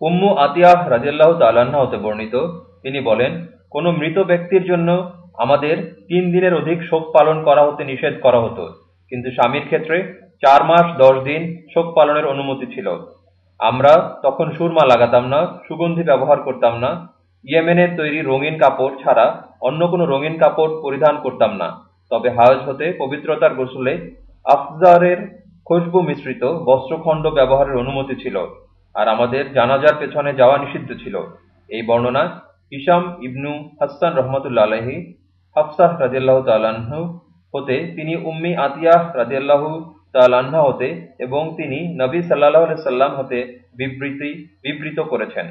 উম্মু আতিয়াহ রাজেল্লাহ তাল্লাহ্ন হতে বর্ণিত। তিনি বলেন, কোন মৃত ব্যক্তির জন্য আমাদের তিন দিনের অধিক শোক পালন করা হতে নিষেধ করা হতো। কিন্তু স্বামীর ক্ষেত্রে চার মাস, দশ দিন শোক পালনের অনুমতি ছিল। আমরা তখন সুরমা লাগাতাম না, সুগন্ধি ব্যবহার করতাম না ইয়েমেনের তৈরি রঙিন কাপড় ছাড়া অন্য কোনো রঙিন কাপড় পরিধান করতাম না। তবে হাজ হতে পবিত্রতার গোসলে আফজারের খুশবু মিশ্রিত বস্ত্রখণ্ড ব্যবহারের অনুমতি ছিল। আর আমাদের জানাজার পেছনে যাওয়া নিষিদ্ধ ছিল। এই বর্ণনা ইসাম ইবনু হাসান রহমতুল্লা আলহি হাফসাহ রাজিয়াল্লাহ তাল্লাহ হতে, তিনি উম্মি আতিয়াহ রাজিয়াল্লাহ তাল্লাহ হতে এবং তিনি নবী সাল্লাহ সাল্লাম হতে বিবৃতি, বিবৃত করেছেন।